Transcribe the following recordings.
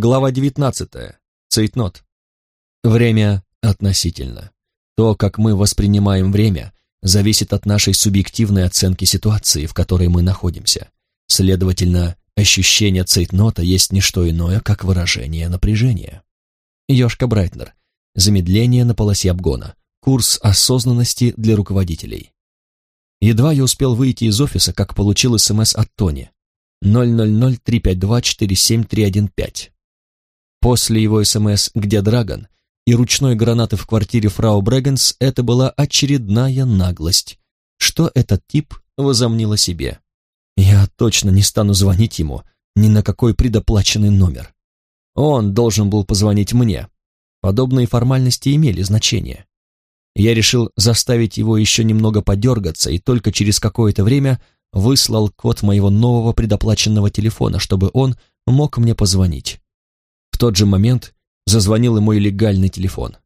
Глава 19. Цейтнот. Время относительно. То, как мы воспринимаем время, зависит от нашей субъективной оценки ситуации, в которой мы находимся. Следовательно, ощущение цейтнота есть не что иное, как выражение напряжения. Йошка Брайтнер. Замедление на полосе обгона. Курс осознанности для руководителей. Едва я успел выйти из офиса, как получил СМС от Тони. 000-352-47315. После его СМС «Где Драгон?» и ручной гранаты в квартире фрау Брэгенс это была очередная наглость. Что этот тип возомнил о себе? Я точно не стану звонить ему ни на какой предоплаченный номер. Он должен был позвонить мне. Подобные формальности имели значение. Я решил заставить его еще немного подергаться и только через какое-то время выслал код моего нового предоплаченного телефона, чтобы он мог мне позвонить. В тот же момент зазвонил и мой легальный телефон.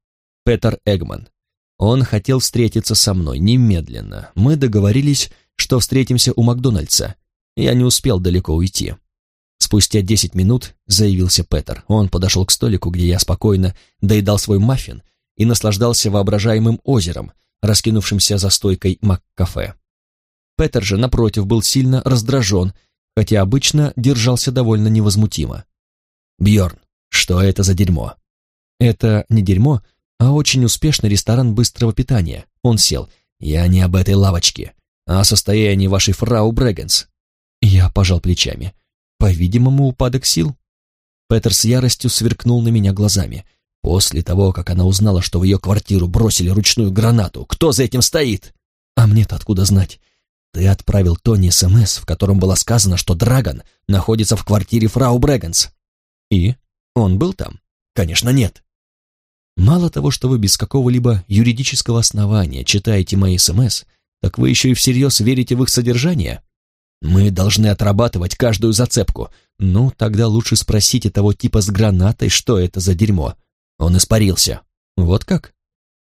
Петер Эгман. Он хотел встретиться со мной немедленно. Мы договорились, что встретимся у Макдональдса. Я не успел далеко уйти. Спустя десять минут заявился Петер. Он подошел к столику, где я спокойно доедал свой маффин и наслаждался воображаемым озером, раскинувшимся за стойкой Мак-кафе. Петер же, напротив, был сильно раздражен, хотя обычно держался довольно невозмутимо. Бьорн, что это за дерьмо? Это не дерьмо, а очень успешный ресторан быстрого питания. Он сел. Я не об этой лавочке, а о состоянии вашей фрау Брэгенс. Я пожал плечами. По-видимому, упадок сил. Петер с яростью сверкнул на меня глазами. После того, как она узнала, что в ее квартиру бросили ручную гранату, кто за этим стоит? А мне-то откуда знать? Ты отправил Тони СМС, в котором было сказано, что Драгон находится в квартире фрау Брэгенс. И? Он был там? Конечно, нет. Мало того, что вы без какого-либо юридического основания читаете мои СМС, так вы еще и всерьез верите в их содержание? Мы должны отрабатывать каждую зацепку. Ну, тогда лучше спросите того типа с гранатой, что это за дерьмо. Он испарился. Вот как?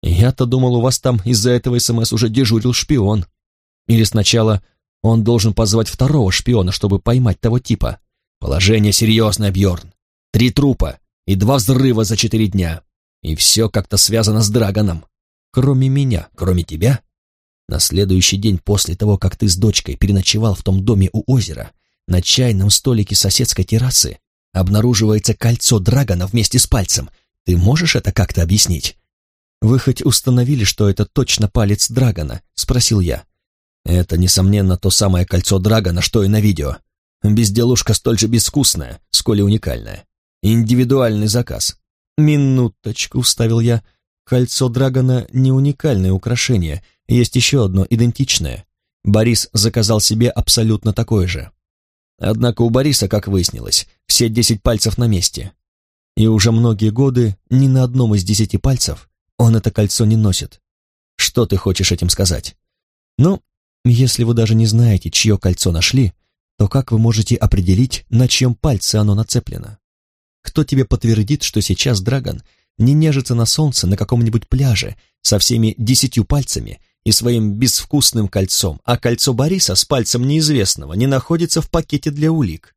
Я-то думал, у вас там из-за этого СМС уже дежурил шпион. Или сначала он должен позвать второго шпиона, чтобы поймать того типа. Положение серьезное, Бьорн. Три трупа и два взрыва за четыре дня. И все как-то связано с Драгоном. Кроме меня, кроме тебя. На следующий день после того, как ты с дочкой переночевал в том доме у озера, на чайном столике соседской террасы обнаруживается кольцо Драгона вместе с пальцем. Ты можешь это как-то объяснить? «Вы хоть установили, что это точно палец Драгона?» — спросил я. «Это, несомненно, то самое кольцо Драгона, что и на видео. Безделушка столь же безвкусная, сколь и уникальная. Индивидуальный заказ. Минуточку, вставил я. Кольцо Драгона не уникальное украшение, есть еще одно идентичное. Борис заказал себе абсолютно такое же. Однако у Бориса, как выяснилось, все десять пальцев на месте. И уже многие годы ни на одном из десяти пальцев он это кольцо не носит. Что ты хочешь этим сказать? Ну, если вы даже не знаете, чье кольцо нашли, то как вы можете определить, на чьем пальце оно нацеплено? Кто тебе подтвердит, что сейчас Драгон не нежится на солнце на каком-нибудь пляже со всеми десятью пальцами и своим безвкусным кольцом, а кольцо Бориса с пальцем неизвестного не находится в пакете для улик?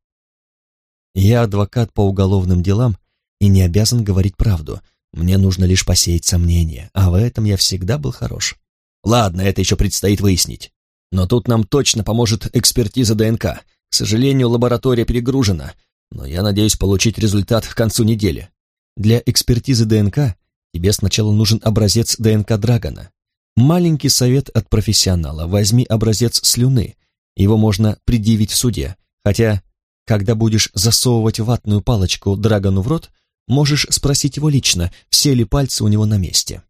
Я адвокат по уголовным делам и не обязан говорить правду. Мне нужно лишь посеять сомнения, а в этом я всегда был хорош. Ладно, это еще предстоит выяснить. Но тут нам точно поможет экспертиза ДНК. К сожалению, лаборатория перегружена, но я надеюсь получить результат к концу недели. Для экспертизы ДНК тебе сначала нужен образец ДНК Драгона. Маленький совет от профессионала. Возьми образец слюны. Его можно предъявить в суде. Хотя, когда будешь засовывать ватную палочку Драгону в рот, можешь спросить его лично, все ли пальцы у него на месте.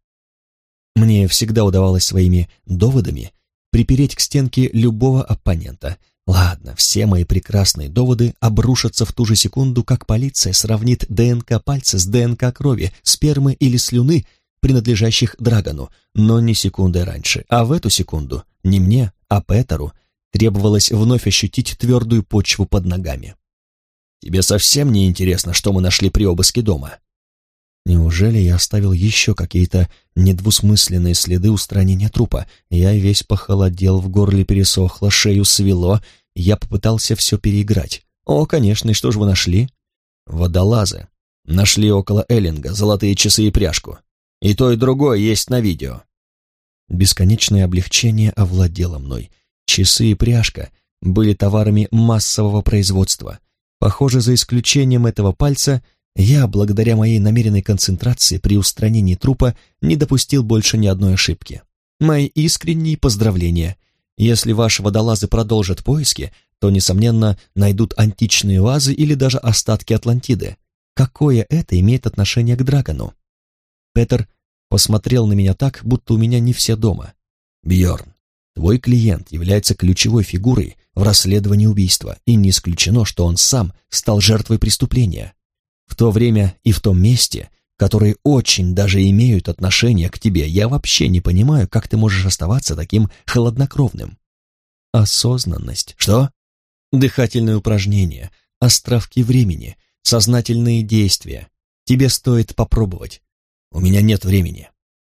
Мне всегда удавалось своими доводами припереть к стенке любого оппонента. Ладно, все мои прекрасные доводы обрушатся в ту же секунду, как полиция сравнит ДНК пальца с ДНК крови, спермы или слюны, принадлежащих Драгону, но не секунды раньше. А в эту секунду не мне, а Петеру требовалось вновь ощутить твердую почву под ногами. «Тебе совсем не интересно, что мы нашли при обыске дома?» Неужели я оставил еще какие-то недвусмысленные следы устранения трупа? Я весь похолодел, в горле пересохло, шею свело. Я попытался все переиграть. О, конечно, и что же вы нашли? Водолазы. Нашли около Эллинга золотые часы и пряжку. И то, и другое есть на видео. Бесконечное облегчение овладело мной. Часы и пряжка были товарами массового производства. Похоже, за исключением этого пальца, я, благодаря моей намеренной концентрации при устранении трупа, не допустил больше ни одной ошибки. Мои искренние поздравления. Если ваши водолазы продолжат поиски, то, несомненно, найдут античные вазы или даже остатки Атлантиды. Какое это имеет отношение к Драгону? Петер посмотрел на меня так, будто у меня не все дома. Бьорн, твой клиент является ключевой фигурой в расследовании убийства, и не исключено, что он сам стал жертвой преступления. В то время и в том месте, которые очень даже имеют отношение к тебе, я вообще не понимаю, как ты можешь оставаться таким холоднокровным. Осознанность. Что? Дыхательные упражнения, островки времени, сознательные действия. Тебе стоит попробовать. У меня нет времени.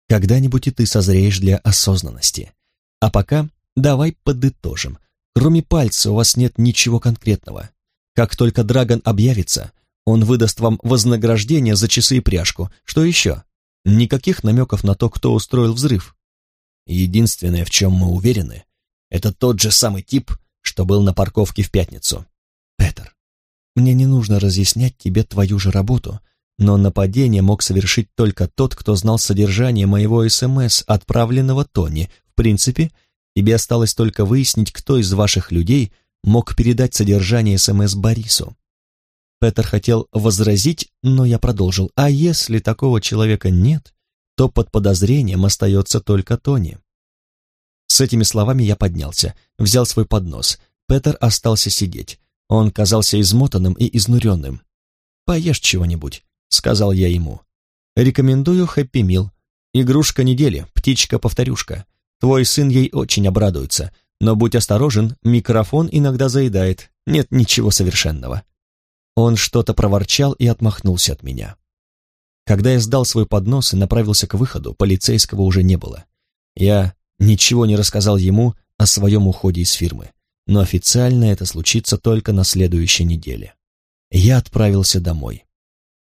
Когда-нибудь и ты созреешь для осознанности. А пока давай подытожим. Кроме пальца у вас нет ничего конкретного. Как только Драгон объявится, он выдаст вам вознаграждение за часы и пряжку. Что еще? Никаких намеков на то, кто устроил взрыв. Единственное, в чем мы уверены, это тот же самый тип, что был на парковке в пятницу. Петер, мне не нужно разъяснять тебе твою же работу, но нападение мог совершить только тот, кто знал содержание моего СМС, отправленного Тони. В принципе, тебе осталось только выяснить, кто из ваших людей мог передать содержание СМС Борису. Петер хотел возразить, но я продолжил. А если такого человека нет, то под подозрением остается только Тони. С этими словами я поднялся, взял свой поднос. Петер остался сидеть. Он казался измотанным и изнуренным. «Поешь чего-нибудь», — сказал я ему. «Рекомендую Хэппи Мил. Игрушка недели, птичка-повторюшка. Твой сын ей очень обрадуется, но будь осторожен, микрофон иногда заедает, нет ничего совершенного». Он что-то проворчал и отмахнулся от меня. Когда я сдал свой поднос и направился к выходу, полицейского уже не было. Я ничего не рассказал ему о своем уходе из фирмы но официально это случится только на следующей неделе. Я отправился домой.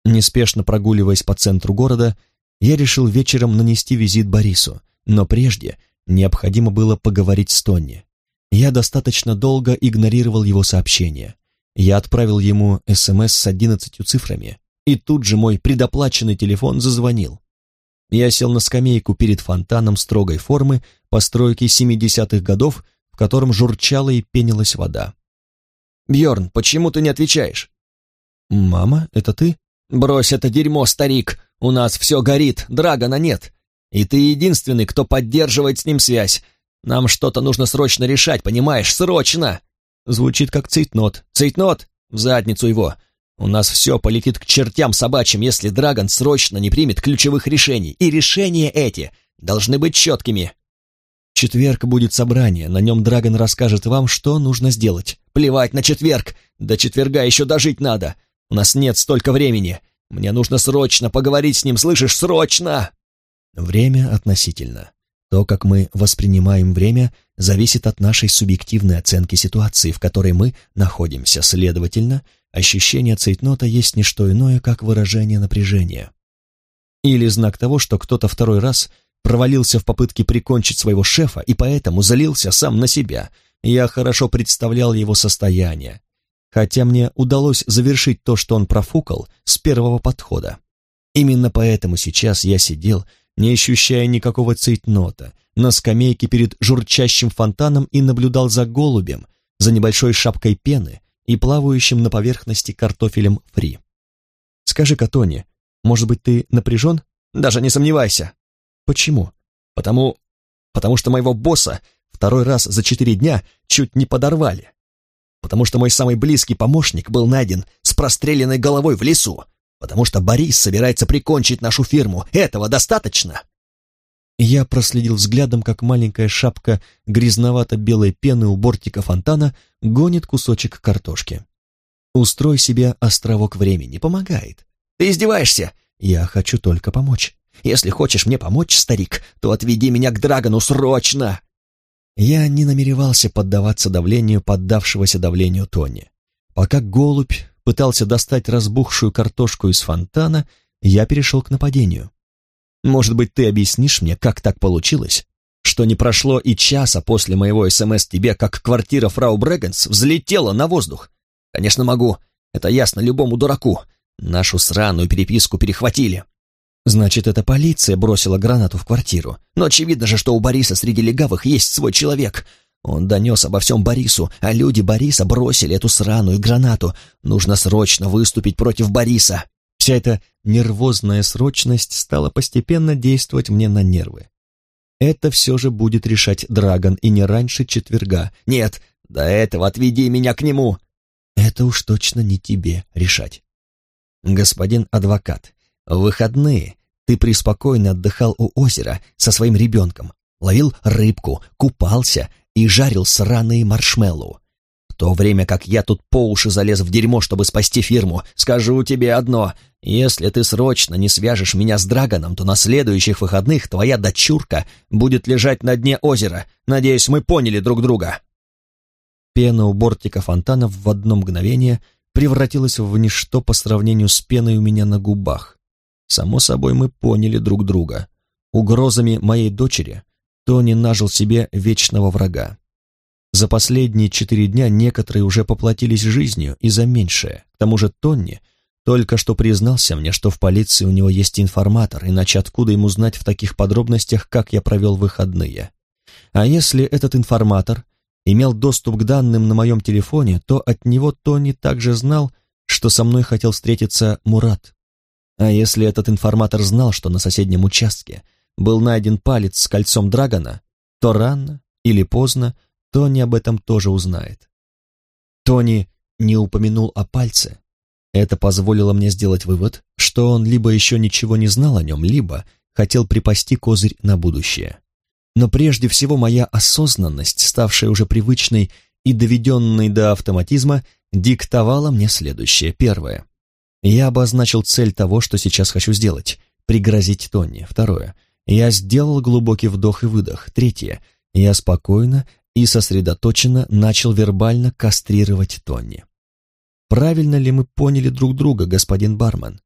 Неспешно прогуливаясь по центру города, я решил вечером нанести визит Борису, но прежде необходимо было поговорить с Тонни. Я достаточно долго игнорировал его сообщения. Я отправил ему СМС с одиннадцатью цифрами, и тут же мой предоплаченный телефон зазвонил. Я сел на скамейку перед фонтаном строгой формы постройки 70-х годов котором журчала и пенилась вода. Бьорн, почему ты не отвечаешь?» «Мама, это ты?» «Брось это дерьмо, старик! У нас все горит, Драгона нет. И ты единственный, кто поддерживает с ним связь. Нам что-то нужно срочно решать, понимаешь? Срочно!» Звучит как цейтнот. «Цейтнот? В задницу его! У нас все полетит к чертям собачьим, если Драгон срочно не примет ключевых решений. И решения эти должны быть четкими четверг будет собрание, на нем Драгон расскажет вам, что нужно сделать. Плевать на четверг! До четверга еще дожить надо! У нас нет столько времени! Мне нужно срочно поговорить с ним, слышишь, срочно!» Время относительно. То, как мы воспринимаем время, зависит от нашей субъективной оценки ситуации, в которой мы находимся. Следовательно, ощущение цейтнота есть не что иное, как выражение напряжения. Или знак того, что кто-то второй раз провалился в попытке прикончить своего шефа и поэтому залился сам на себя. Я хорошо представлял его состояние, хотя мне удалось завершить то, что он профукал, с первого подхода. Именно поэтому сейчас я сидел, не ощущая никакого цейтнота, на скамейке перед журчащим фонтаном и наблюдал за голубем, за небольшой шапкой пены и плавающим на поверхности картофелем фри. «Скажи-ка, Тони, может быть, ты напряжен?» «Даже не сомневайся», Почему? Потому... потому что моего босса второй раз за четыре дня чуть не подорвали. Потому что мой самый близкий помощник был найден с простреленной головой в лесу. Потому что Борис собирается прикончить нашу фирму. Этого достаточно?» Я проследил взглядом, как маленькая шапка грязновато-белой пены у бортика фонтана гонит кусочек картошки. «Устрой себе островок времени, помогает». «Ты издеваешься?» «Я хочу только помочь». Если хочешь мне помочь, старик, то отведи меня к Драгону срочно!» Я не намеревался поддаваться давлению поддавшегося давлению Тони. Пока голубь пытался достать разбухшую картошку из фонтана, я перешел к нападению. Может быть, ты объяснишь мне, как так получилось, что не прошло и часа после моего СМС тебе, как квартира фрау Брэгенс взлетела на воздух? Конечно, могу. Это ясно любому дураку. Нашу сраную переписку перехватили. Значит, это полиция бросила гранату в квартиру. Но очевидно же, что у Бориса среди легавых есть свой человек. Он донес обо всем Борису, а люди Бориса бросили эту сраную гранату. Нужно срочно выступить против Бориса. Вся эта нервозная срочность стала постепенно действовать мне на нервы. Это все же будет решать Драгон, и не раньше четверга. Нет, до этого отведи меня к нему. Это уж точно не тебе решать. Господин адвокат, в выходные ты преспокойно отдыхал у озера со своим ребенком, ловил рыбку, купался и жарил сраные маршмеллоу. В то время как я тут по уши залез в дерьмо, чтобы спасти фирму, скажу тебе одно. Если ты срочно не свяжешь меня с Драгоном, то на следующих выходных твоя дочурка будет лежать на дне озера. Надеюсь, мы поняли друг друга. Пена у бортика фонтана в одно мгновение превратилась в ничто по сравнению с пеной у меня на губах. Само собой, мы поняли друг друга. Угрозами моей дочери Тони нажил себе вечного врага. За последние четыре дня некоторые уже поплатились жизнью и за меньшее. К тому же Тонни только что признался мне, что в полиции у него есть информатор, иначе откуда ему знать в таких подробностях, как я провел выходные? А если этот информатор имел доступ к данным на моем телефоне, то от него Тони также знал, что со мной хотел встретиться Мурат. А если этот информатор знал, что на соседнем участке был найден палец с кольцом Драгона, то рано или поздно Тони об этом тоже узнает. Тони не упомянул о пальце. Это позволило мне сделать вывод, что он либо еще ничего не знал о нем, либо хотел припасти козырь на будущее. Но прежде всего моя осознанность, ставшая уже привычной и доведенной до автоматизма, диктовала мне следующее. Первое. Я обозначил цель того, что сейчас хочу сделать — пригрозить Тонни. Второе. Я сделал глубокий вдох и выдох. Третье. Я спокойно и сосредоточенно начал вербально кастрировать Тонни. Правильно ли мы поняли друг друга, господин бармен?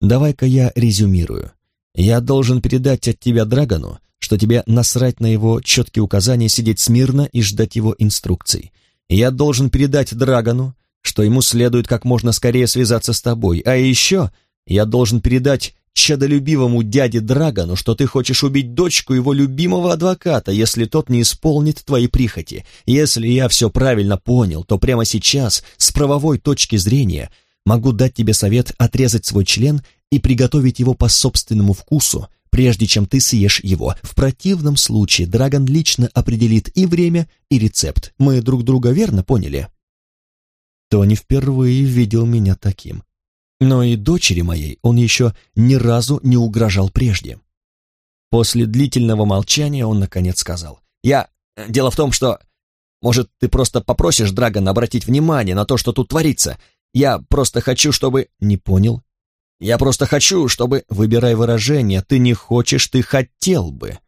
Давай-ка я резюмирую. Я должен передать от тебя Драгону, что тебе насрать на его четкие указания сидеть смирно и ждать его инструкций. Я должен передать Драгону, что ему следует как можно скорее связаться с тобой, а еще я должен передать чадолюбивому дяде Драгону, что ты хочешь убить дочку его любимого адвоката, если тот не исполнит твои прихоти. Если я все правильно понял, то прямо сейчас, с правовой точки зрения, могу дать тебе совет отрезать свой член и приготовить его по собственному вкусу, прежде чем ты съешь его. В противном случае Драгон лично определит и время, и рецепт. Мы друг друга верно поняли?» Тони впервые видел меня таким. Но и дочери моей он еще ни разу не угрожал прежде. После длительного молчания он наконец сказал. «Я... Дело в том, что... Может, ты просто попросишь Драгона обратить внимание на то, что тут творится? Я просто хочу, чтобы...» «Не понял?» «Я просто хочу, чтобы...» «Выбирай выражение. Ты не хочешь, ты хотел бы».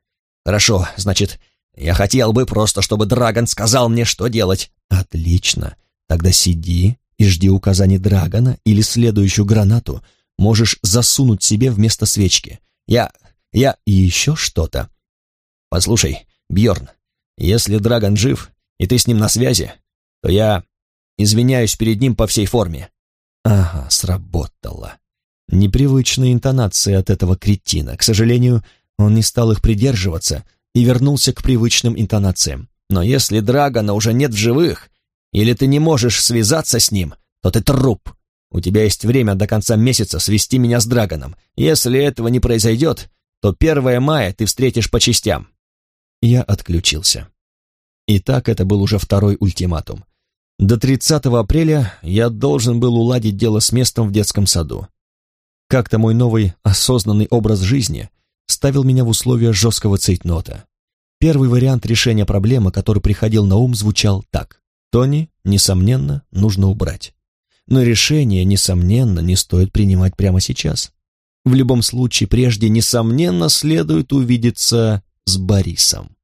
«Хорошо, значит, я хотел бы просто, чтобы Драгон сказал мне, что делать». «Отлично. Тогда сиди и жди указаний Драгона или следующую гранату можешь засунуть себе вместо свечки. Я... я... и еще что-то. Послушай, Бьорн, если Драгон жив, и ты с ним на связи, то я извиняюсь перед ним по всей форме. Ага, сработало. Непривычные интонации от этого кретина. К сожалению, он не стал их придерживаться и вернулся к привычным интонациям. Но если Драгона уже нет в живых, или ты не можешь связаться с ним, то ты труп. У тебя есть время до конца месяца свести меня с Драгоном. Если этого не произойдет, то 1 мая ты встретишь по частям». Я отключился. Итак, это был уже второй ультиматум. До 30 апреля я должен был уладить дело с местом в детском саду. Как-то мой новый осознанный образ жизни ставил меня в условия жесткого цейтнота. Первый вариант решения проблемы, который приходил на ум, звучал так. Тони, несомненно, нужно убрать. Но решение, несомненно, не стоит принимать прямо сейчас. В любом случае, прежде, несомненно, следует увидеться с Борисом.